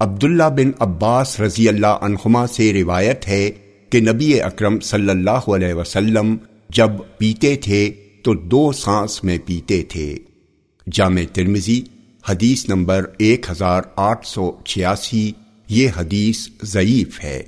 عبداللہ بن عباس رضی اللہ عنہما سے روایت ہے کہ نبی اکرم صلی اللہ علیہ وسلم جب پیتے تھے تو دو سانس میں پیتے تھے۔ جامع ترمزی حدیث نمبر ایک ہزار آٹھ سو چھیاسی، یہ حدیث ضعیف ہے۔